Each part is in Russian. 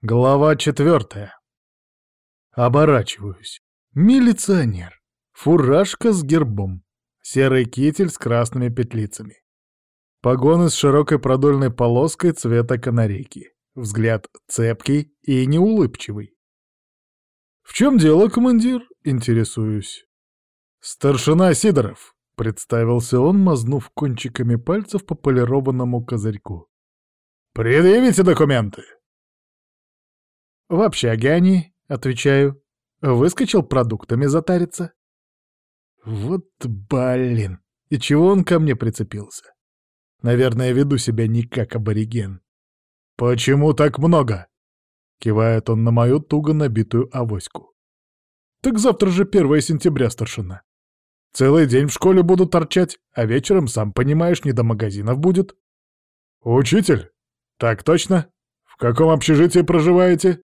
Глава четвертая. Оборачиваюсь. Милиционер. Фуражка с гербом. Серый китель с красными петлицами. Погоны с широкой продольной полоской цвета канарейки. Взгляд цепкий и неулыбчивый. «В чем дело, командир?» — интересуюсь. «Старшина Сидоров», — представился он, мазнув кончиками пальцев по полированному козырьку. «Предъявите документы!» «В общаге они», — отвечаю. Выскочил продуктами затариться. Вот блин, и чего он ко мне прицепился? Наверное, веду себя не как абориген. «Почему так много?» — кивает он на мою туго набитую авоську. «Так завтра же 1 сентября, старшина. Целый день в школе буду торчать, а вечером, сам понимаешь, не до магазинов будет». «Учитель? Так точно? В каком общежитии проживаете?»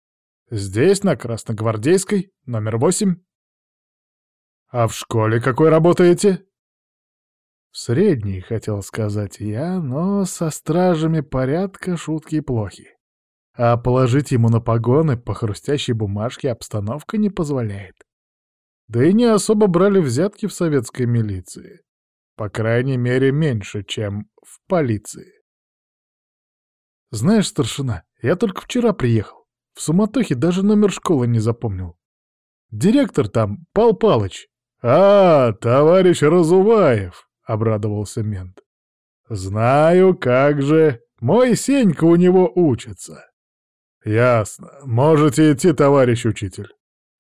Здесь, на Красногвардейской, номер восемь. А в школе какой работаете? В средней, хотел сказать я, но со стражами порядка шутки плохи. А положить ему на погоны по хрустящей бумажке обстановка не позволяет. Да и не особо брали взятки в советской милиции. По крайней мере, меньше, чем в полиции. Знаешь, старшина, я только вчера приехал. В суматохе даже номер школы не запомнил. Директор там, Пал Палыч. «А, товарищ Разуваев!» — обрадовался мент. «Знаю, как же. Мой Сенька у него учится». «Ясно. Можете идти, товарищ учитель.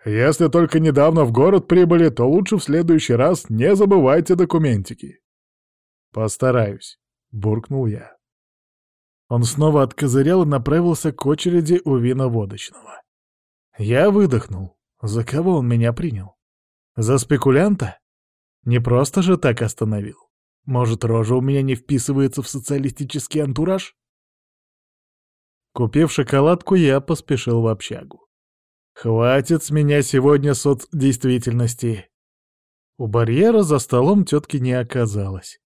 Если только недавно в город прибыли, то лучше в следующий раз не забывайте документики». «Постараюсь», — буркнул я. Он снова откозырял и направился к очереди у виноводочного. Я выдохнул. За кого он меня принял? За спекулянта? Не просто же так остановил. Может, рожа у меня не вписывается в социалистический антураж? Купив шоколадку, я поспешил в общагу. Хватит с меня сегодня соцдействительности. У барьера за столом тетки не оказалось.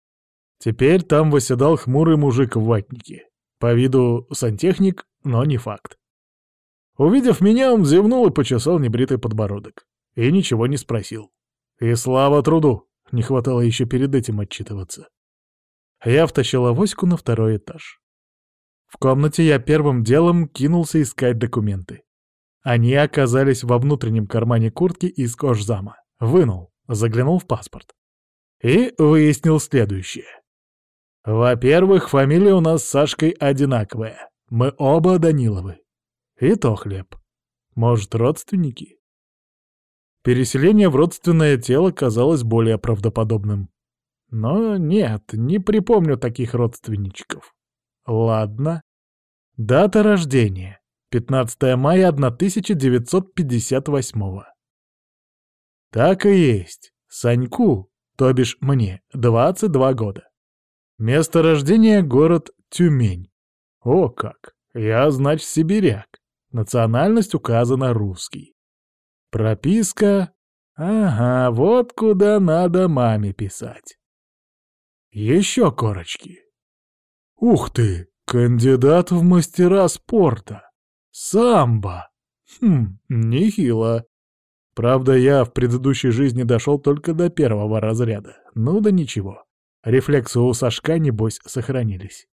Теперь там восседал хмурый мужик в ватнике. По виду сантехник, но не факт. Увидев меня, он зевнул и почесал небритый подбородок. И ничего не спросил. И слава труду! Не хватало еще перед этим отчитываться. Я втащил авоську на второй этаж. В комнате я первым делом кинулся искать документы. Они оказались во внутреннем кармане куртки из кожзама. Вынул, заглянул в паспорт. И выяснил следующее. Во-первых, фамилия у нас с Сашкой одинаковая. Мы оба Даниловы. И то хлеб. Может, родственники? Переселение в родственное тело казалось более правдоподобным. Но нет, не припомню таких родственничков. Ладно. Дата рождения. 15 мая 1958 Так и есть. Саньку, то бишь мне, 22 года. Место рождения — город Тюмень. О как! Я, значит, сибиряк. Национальность указана русский. Прописка... Ага, вот куда надо маме писать. Еще корочки. Ух ты, кандидат в мастера спорта. Самбо. Хм, нехило. Правда, я в предыдущей жизни дошел только до первого разряда. Ну да ничего. Рефлексы у Сашка, небось, сохранились.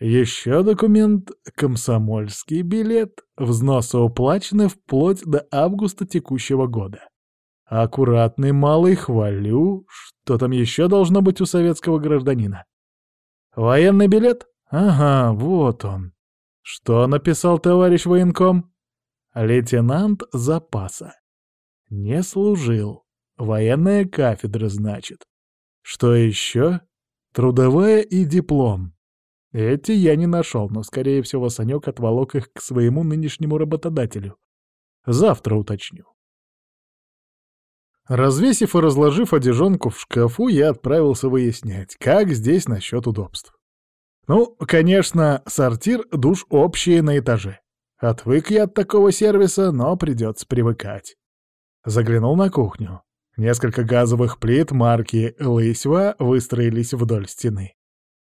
Еще документ — комсомольский билет. Взносы уплачены вплоть до августа текущего года. Аккуратный малый, хвалю. Что там еще должно быть у советского гражданина? Военный билет? Ага, вот он. Что написал товарищ военком? Лейтенант запаса. Не служил. Военная кафедра, значит. Что еще? Трудовая и диплом. Эти я не нашел, но, скорее всего, Санек отволок их к своему нынешнему работодателю. Завтра уточню. Развесив и разложив одежонку в шкафу, я отправился выяснять, как здесь насчет удобств. Ну, конечно, сортир, душ общие на этаже. Отвык я от такого сервиса, но придется привыкать. Заглянул на кухню. Несколько газовых плит марки «Лысьва» выстроились вдоль стены.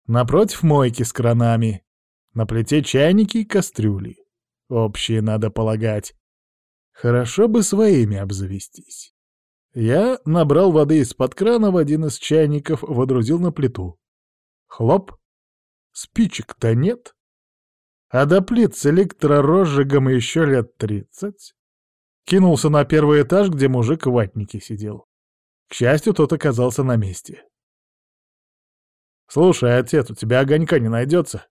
Напротив мойки с кранами. На плите чайники и кастрюли. Общие, надо полагать. Хорошо бы своими обзавестись. Я набрал воды из-под крана в один из чайников, водрузил на плиту. Хлоп. Спичек-то нет. А до плит с электророзжигом еще лет тридцать. Кинулся на первый этаж, где мужик в ватнике сидел. К счастью, тот оказался на месте. «Слушай, отец, у тебя огонька не найдется?»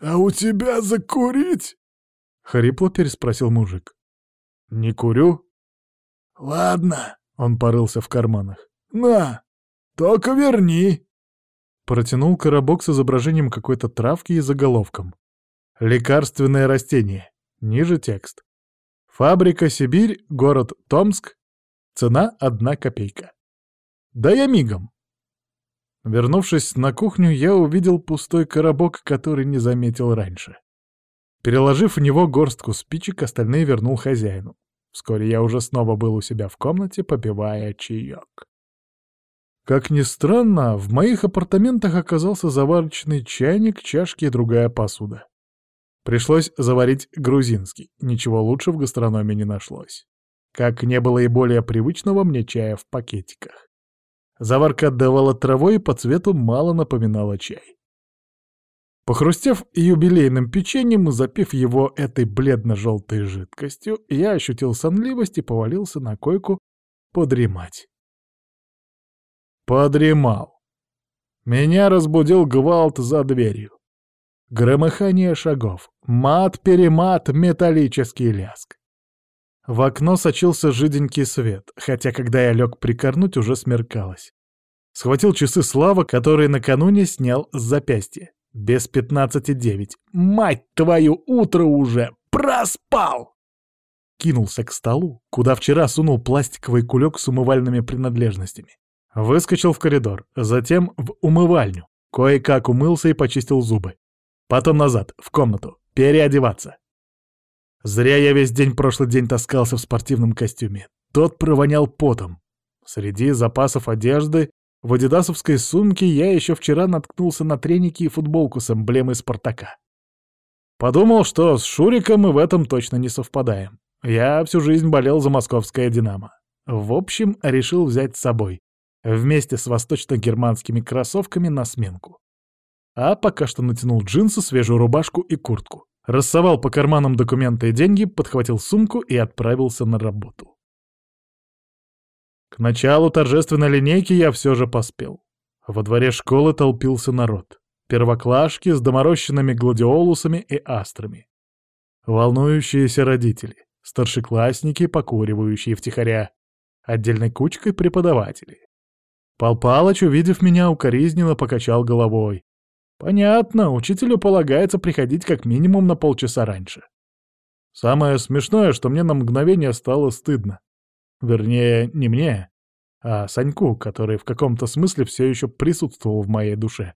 «А у тебя закурить?» — хрипло переспросил мужик. «Не курю». «Ладно», — он порылся в карманах. «На, только верни». Протянул коробок с изображением какой-то травки и заголовком. «Лекарственное растение». Ниже текст. Фабрика «Сибирь», город Томск. Цена — одна копейка. Да я мигом. Вернувшись на кухню, я увидел пустой коробок, который не заметил раньше. Переложив в него горстку спичек, остальные вернул хозяину. Вскоре я уже снова был у себя в комнате, попивая чаек. Как ни странно, в моих апартаментах оказался заварочный чайник, чашки и другая посуда. Пришлось заварить грузинский, ничего лучше в гастрономе не нашлось. Как не было и более привычного мне чая в пакетиках. Заварка отдавала травой и по цвету мало напоминала чай. Похрустев юбилейным печеньем и запив его этой бледно-желтой жидкостью, я ощутил сонливость и повалился на койку подремать. Подремал. Меня разбудил гвалт за дверью. Громыхание шагов, мат-перемат, металлический ляск. В окно сочился жиденький свет, хотя когда я лег прикорнуть, уже смеркалось. Схватил часы Слава, которые накануне снял с запястья. Без пятнадцати девять. Мать твою, утро уже! Проспал! Кинулся к столу, куда вчера сунул пластиковый кулек с умывальными принадлежностями. Выскочил в коридор, затем в умывальню. Кое-как умылся и почистил зубы. Потом назад, в комнату, переодеваться. Зря я весь день прошлый день таскался в спортивном костюме. Тот провонял потом. Среди запасов одежды в адидасовской сумке я еще вчера наткнулся на треники и футболку с эмблемой Спартака. Подумал, что с Шуриком мы в этом точно не совпадаем. Я всю жизнь болел за московское «Динамо». В общем, решил взять с собой, вместе с восточно-германскими кроссовками на сменку. А пока что натянул джинсы, свежую рубашку и куртку. Рассовал по карманам документы и деньги, подхватил сумку и отправился на работу. К началу торжественной линейки я все же поспел. Во дворе школы толпился народ. Первоклашки с доморощенными гладиолусами и астрами. Волнующиеся родители, старшеклассники, покуривающие втихаря, отдельной кучкой преподаватели. Пал Палыч, увидев меня, укоризненно покачал головой. Понятно, учителю полагается приходить как минимум на полчаса раньше. Самое смешное, что мне на мгновение стало стыдно. Вернее, не мне, а Саньку, который в каком-то смысле все еще присутствовал в моей душе.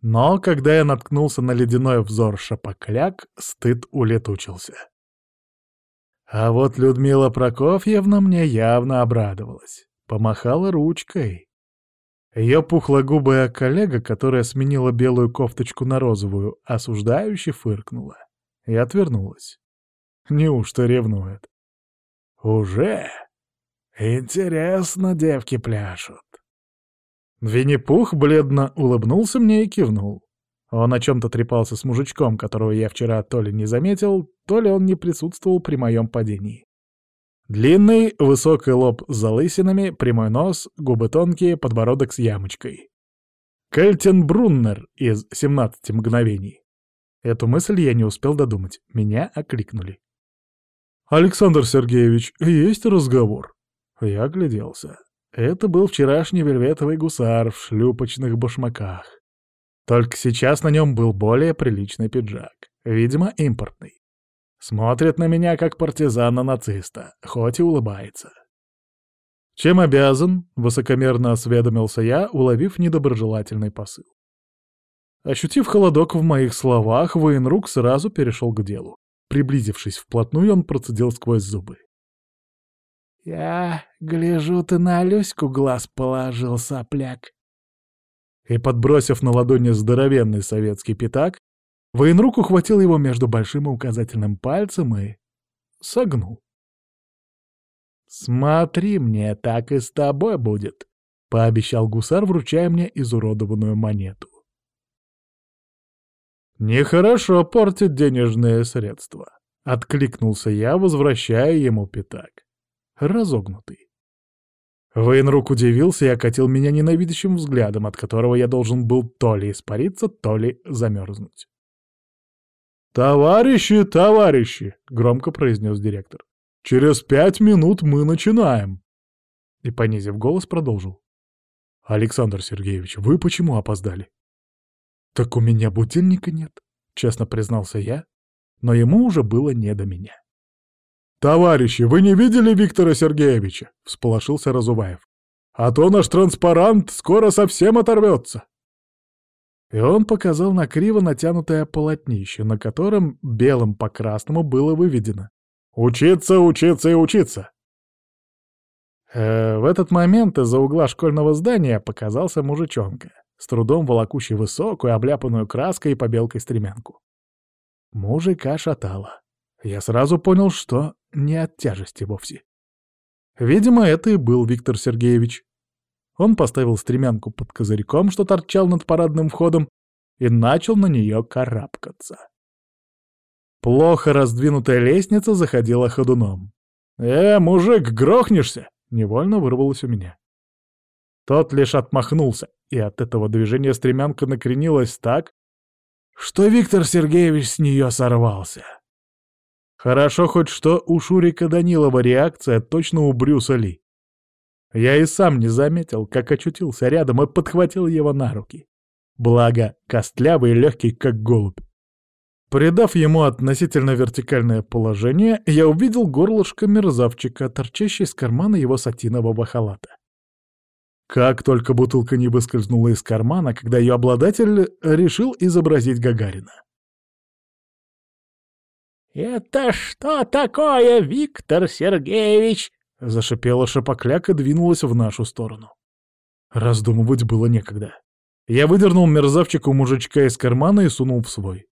Но когда я наткнулся на ледяной взор шапокляк, стыд улетучился. А вот Людмила Прокофьевна мне явно обрадовалась. Помахала ручкой. Ее пухлогубая коллега, которая сменила белую кофточку на розовую, осуждающе фыркнула и отвернулась. Неужто ревнует? «Уже? Интересно, девки пляшут». Винни-Пух бледно улыбнулся мне и кивнул. Он о чем-то трепался с мужичком, которого я вчера то ли не заметил, то ли он не присутствовал при моем падении. Длинный, высокий лоб с залысинами, прямой нос, губы тонкие, подбородок с ямочкой. Кельтенбруннер из «17 мгновений». Эту мысль я не успел додумать. Меня окликнули. «Александр Сергеевич, есть разговор?» Я огляделся. Это был вчерашний вельветовый гусар в шлюпочных башмаках. Только сейчас на нем был более приличный пиджак. Видимо, импортный. Смотрит на меня, как партизана-нациста, хоть и улыбается. «Чем обязан?» — высокомерно осведомился я, уловив недоброжелательный посыл. Ощутив холодок в моих словах, военрук сразу перешел к делу. Приблизившись вплотную, он процедил сквозь зубы. «Я гляжу, ты на Алюську глаз положил, сопляк». И, подбросив на ладони здоровенный советский пятак, Военрук ухватил его между большим и указательным пальцем и согнул. «Смотри мне, так и с тобой будет», — пообещал гусар, вручая мне изуродованную монету. «Нехорошо портить денежные средства», — откликнулся я, возвращая ему пятак. Разогнутый. Военрук удивился и окатил меня ненавидящим взглядом, от которого я должен был то ли испариться, то ли замерзнуть. «Товарищи, товарищи!» — громко произнес директор. «Через пять минут мы начинаем!» И, понизив голос, продолжил. «Александр Сергеевич, вы почему опоздали?» «Так у меня будильника нет», — честно признался я, но ему уже было не до меня. «Товарищи, вы не видели Виктора Сергеевича?» — всполошился Разуваев. «А то наш транспарант скоро совсем оторвется!» И он показал на криво натянутое полотнище, на котором белым по красному было выведено «Учиться, учиться и учиться!» э, В этот момент из-за угла школьного здания показался мужичонка с трудом волокущий высокую, обляпанную краской и побелкой стремянку. Мужика шатало. Я сразу понял, что не от тяжести вовсе. Видимо, это и был Виктор Сергеевич. Он поставил стремянку под козырьком, что торчал над парадным входом, и начал на нее карабкаться. Плохо раздвинутая лестница заходила ходуном. «Э, мужик, грохнешься!» — невольно вырвалось у меня. Тот лишь отмахнулся, и от этого движения стремянка накренилась так, что Виктор Сергеевич с нее сорвался. Хорошо хоть что у Шурика Данилова реакция точно у Брюса Ли. Я и сам не заметил, как очутился рядом и подхватил его на руки. Благо, костлявый и легкий, как голубь. Придав ему относительно вертикальное положение, я увидел горлышко мерзавчика, торчащее из кармана его сатинового халата. Как только бутылка не выскользнула из кармана, когда ее обладатель решил изобразить Гагарина. «Это что такое, Виктор Сергеевич?» — зашипела шапокляк и двинулась в нашу сторону. Раздумывать было некогда. Я выдернул мерзавчику мужичка из кармана и сунул в свой.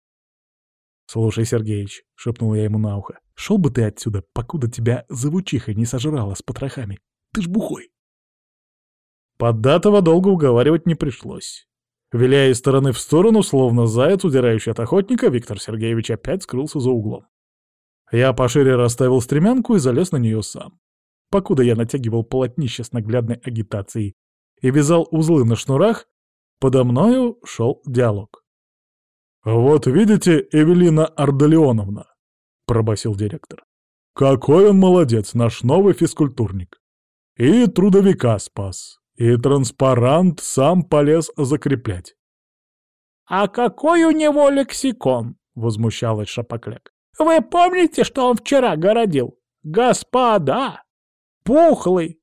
«Слушай, Сергеич», — шепнул я ему на ухо, — «шел бы ты отсюда, покуда тебя завучиха не сожрала с потрохами. Ты ж бухой». Поддатого долго уговаривать не пришлось. Виляя из стороны в сторону, словно заяц, удирающий от охотника, Виктор Сергеевич опять скрылся за углом. Я пошире расставил стремянку и залез на нее сам. Покуда я натягивал полотнище с наглядной агитацией и вязал узлы на шнурах, подо мною шел диалог. «Вот видите, Эвелина Ардалионовна», — пробасил директор. «Какой он молодец, наш новый физкультурник. И трудовика спас. И транспарант сам полез закреплять. «А какой у него лексикон?» — возмущалась Шапокляк. «Вы помните, что он вчера городил? Господа! Пухлый!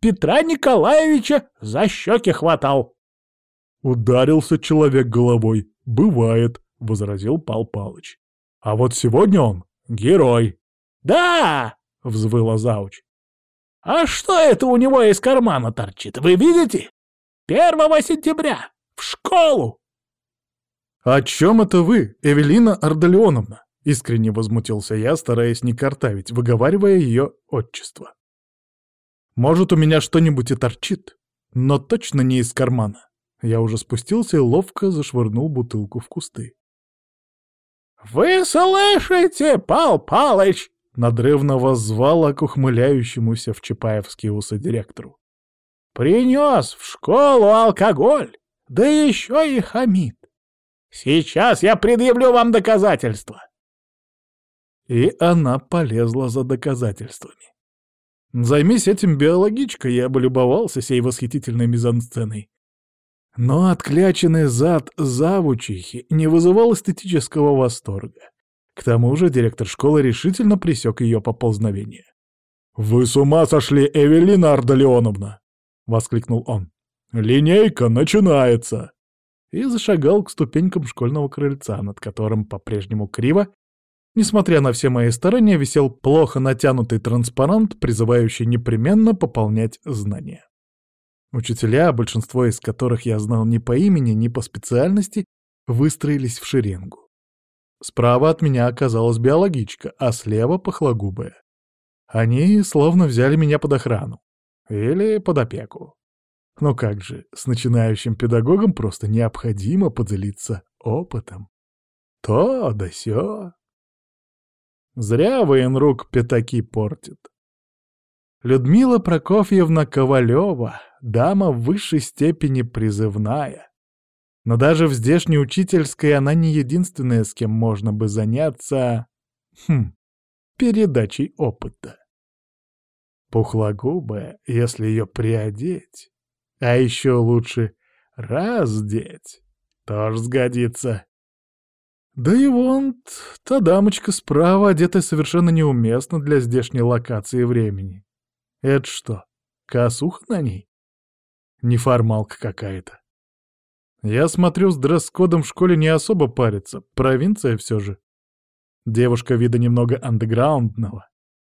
Петра Николаевича за щеки хватал!» «Ударился человек головой. Бывает», — возразил Пал Палыч. «А вот сегодня он герой». «Да!» — взвыла Зауч. А что это у него из кармана торчит, вы видите? Первого сентября! В школу!» «О чем это вы, Эвелина Ардалионовна?» — искренне возмутился я, стараясь не картавить, выговаривая ее отчество. «Может, у меня что-нибудь и торчит, но точно не из кармана». Я уже спустился и ловко зашвырнул бутылку в кусты. «Вы слышите, Пал Палыч?» надрывно воззвала к ухмыляющемуся в Чапаевские усы директору. «Принес в школу алкоголь, да еще и хамит. Сейчас я предъявлю вам доказательства». И она полезла за доказательствами. Займись этим биологичка, я бы любовался сей восхитительной мизансценой. Но откляченный зад завучихи не вызывал эстетического восторга. К тому же директор школы решительно пресек ее поползновение. «Вы с ума сошли, Эвелина Ардалионовна!» — воскликнул он. «Линейка начинается!» И зашагал к ступенькам школьного крыльца, над которым по-прежнему криво, несмотря на все мои старания, висел плохо натянутый транспарант, призывающий непременно пополнять знания. Учителя, большинство из которых я знал не по имени, не по специальности, выстроились в шеренгу. Справа от меня оказалась биологичка, а слева — пахлогубая. Они словно взяли меня под охрану. Или под опеку. Ну как же, с начинающим педагогом просто необходимо поделиться опытом. То да сё. Зря военрук пятаки портит. Людмила Прокофьевна Ковалева, дама в высшей степени призывная. Но даже в здешней учительской она не единственная, с кем можно бы заняться... Хм, передачей опыта. Пухлогубая, если ее приодеть, а еще лучше раздеть, тоже сгодится. Да и вон та дамочка справа, одетая совершенно неуместно для здешней локации времени. Это что, косуха на ней? Неформалка какая-то. Я смотрю, с дресс-кодом в школе не особо парится, провинция все же. Девушка вида немного андеграундного.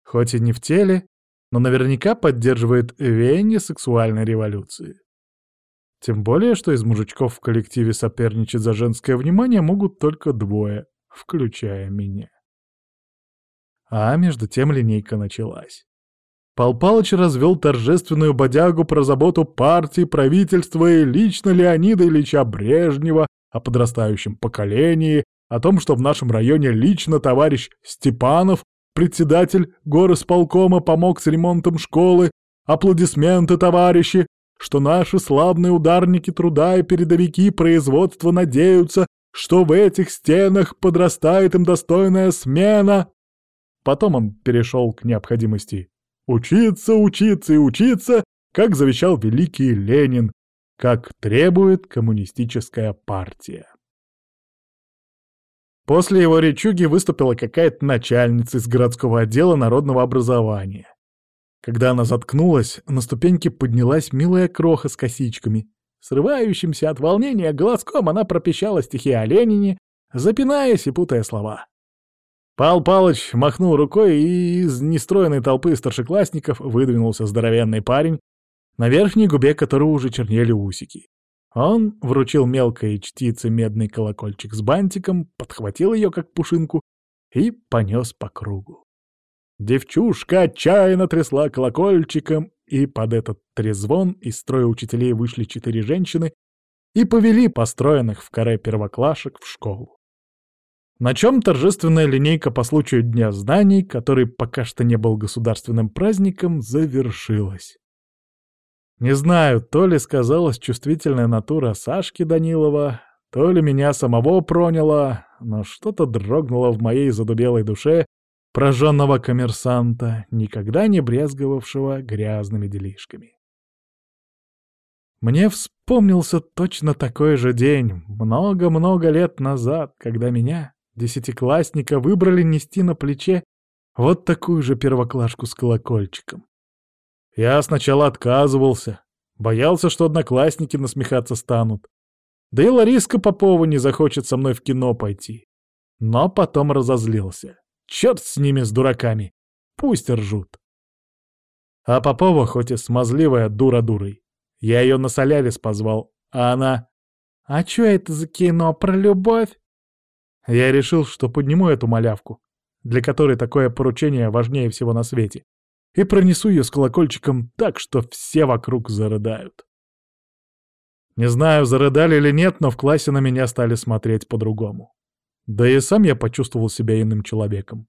Хоть и не в теле, но наверняка поддерживает веяние сексуальной революции. Тем более, что из мужичков в коллективе соперничать за женское внимание могут только двое, включая меня. А между тем линейка началась. Пал Палыч развел торжественную бодягу про заботу партии, правительства и лично Леонида Ильича Брежнева о подрастающем поколении, о том, что в нашем районе лично товарищ Степанов, председатель горосполкома, помог с ремонтом школы, аплодисменты, товарищи, что наши славные ударники труда и передовики производства надеются, что в этих стенах подрастает им достойная смена. Потом он перешел к необходимости учиться, учиться и учиться, как завещал великий Ленин, как требует коммунистическая партия. После его речуги выступила какая-то начальница из городского отдела народного образования. Когда она заткнулась, на ступеньке поднялась милая кроха с косичками. Срывающимся от волнения глазком она пропищала стихи о Ленине, запинаясь и путая слова. Пал Палыч махнул рукой, и из нестроенной толпы старшеклассников выдвинулся здоровенный парень, на верхней губе которого уже чернели усики. Он вручил мелкой чтице медный колокольчик с бантиком, подхватил ее как пушинку и понес по кругу. Девчушка отчаянно трясла колокольчиком, и под этот трезвон из строя учителей вышли четыре женщины и повели построенных в каре первоклашек в школу. На чем торжественная линейка по случаю Дня знаний, который пока что не был государственным праздником, завершилась. Не знаю, то ли сказалась чувствительная натура Сашки Данилова, то ли меня самого проняло, но что-то дрогнуло в моей задубелой душе, прожженного коммерсанта, никогда не брезговавшего грязными делишками. Мне вспомнился точно такой же день, много-много лет назад, когда меня, десятиклассника, выбрали нести на плече вот такую же первоклашку с колокольчиком. Я сначала отказывался, боялся, что одноклассники насмехаться станут. Да и Лариска Попова не захочет со мной в кино пойти. Но потом разозлился. Черт с ними, с дураками. Пусть ржут. А Попова, хоть и смазливая, дура дурой. Я ее на Солярис позвал, а она... «А чё это за кино про любовь?» Я решил, что подниму эту малявку, для которой такое поручение важнее всего на свете, и пронесу ее с колокольчиком так, что все вокруг зарыдают. Не знаю, зарыдали или нет, но в классе на меня стали смотреть по-другому. Да и сам я почувствовал себя иным человеком.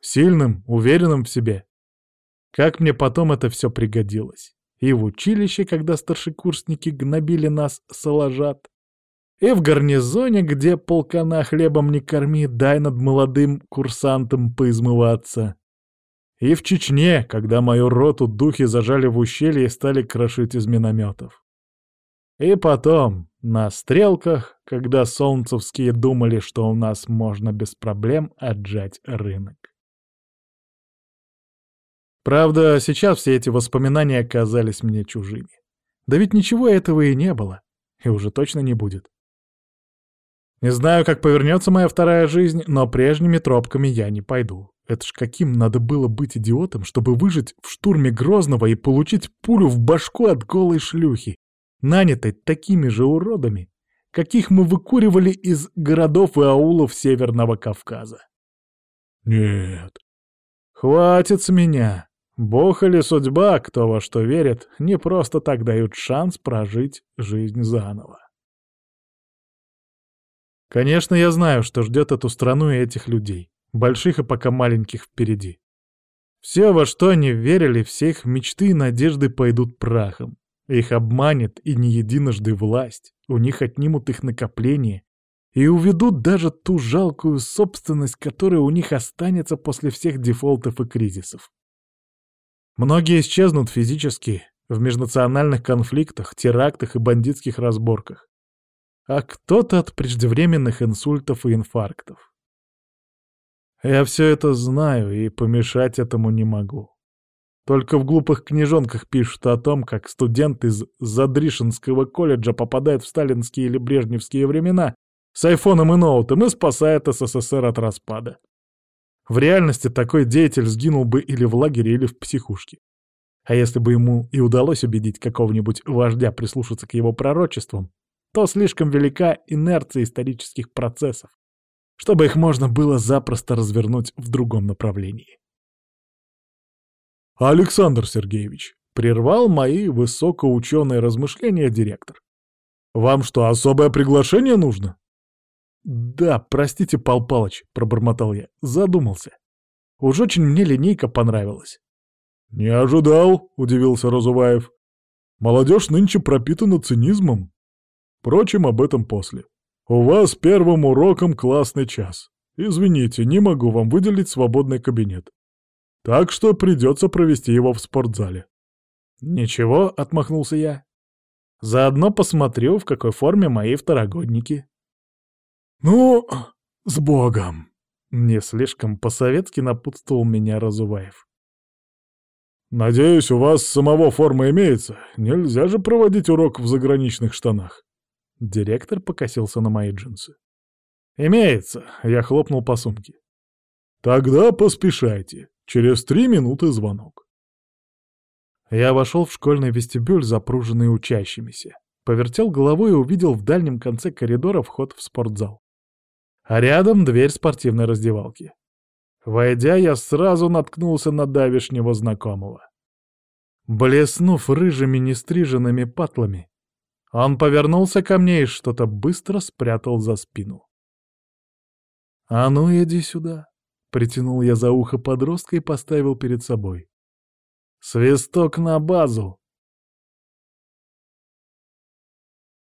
Сильным, уверенным в себе. Как мне потом это все пригодилось. И в училище, когда старшекурсники гнобили нас, соложат. И в гарнизоне, где полкана хлебом не корми, дай над молодым курсантом поизмываться. И в Чечне, когда мою роту духи зажали в ущелье и стали крошить из минометов. И потом, на стрелках, когда солнцевские думали, что у нас можно без проблем отжать рынок. Правда, сейчас все эти воспоминания оказались мне чужими. Да ведь ничего этого и не было, и уже точно не будет. Не знаю, как повернется моя вторая жизнь, но прежними тропками я не пойду. Это ж каким надо было быть идиотом, чтобы выжить в штурме Грозного и получить пулю в башку от голой шлюхи нанятой такими же уродами, каких мы выкуривали из городов и аулов Северного Кавказа. Нет, хватит с меня. Бог или судьба, кто во что верит, не просто так дают шанс прожить жизнь заново. Конечно, я знаю, что ждет эту страну и этих людей, больших и пока маленьких впереди. Все, во что они верили, все их мечты и надежды пойдут прахом. Их обманет и не единожды власть, у них отнимут их накопления и уведут даже ту жалкую собственность, которая у них останется после всех дефолтов и кризисов. Многие исчезнут физически в межнациональных конфликтах, терактах и бандитских разборках а кто-то от преждевременных инсультов и инфарктов. Я все это знаю и помешать этому не могу. Только в глупых книжонках пишут о том, как студент из Задришинского колледжа попадает в сталинские или брежневские времена с айфоном и ноутом и спасает СССР от распада. В реальности такой деятель сгинул бы или в лагере, или в психушке. А если бы ему и удалось убедить какого-нибудь вождя прислушаться к его пророчествам, то слишком велика инерция исторических процессов, чтобы их можно было запросто развернуть в другом направлении. «Александр Сергеевич», — прервал мои высокоученые размышления директор. «Вам что, особое приглашение нужно?» «Да, простите, Пал Палыч», — пробормотал я, задумался. Уж очень мне линейка понравилась. «Не ожидал», — удивился Разуваев. «Молодежь нынче пропитана цинизмом. Впрочем, об этом после. У вас первым уроком классный час. Извините, не могу вам выделить свободный кабинет. Так что придется провести его в спортзале. Ничего, отмахнулся я. Заодно посмотрю, в какой форме мои второгодники. Ну, с Богом! Не слишком по-советски напутствовал меня Разуваев. «Надеюсь, у вас самого форма имеется. Нельзя же проводить урок в заграничных штанах». Директор покосился на мои джинсы. «Имеется», — я хлопнул по сумке. «Тогда поспешайте. Через три минуты звонок». Я вошел в школьный вестибюль, запруженный учащимися. Повертел головой и увидел в дальнем конце коридора вход в спортзал. А рядом дверь спортивной раздевалки. Войдя, я сразу наткнулся на давишнего знакомого. Блеснув рыжими нестриженными патлами, он повернулся ко мне и что-то быстро спрятал за спину. «А ну, иди сюда!» — притянул я за ухо подростка и поставил перед собой. «Свисток на базу!»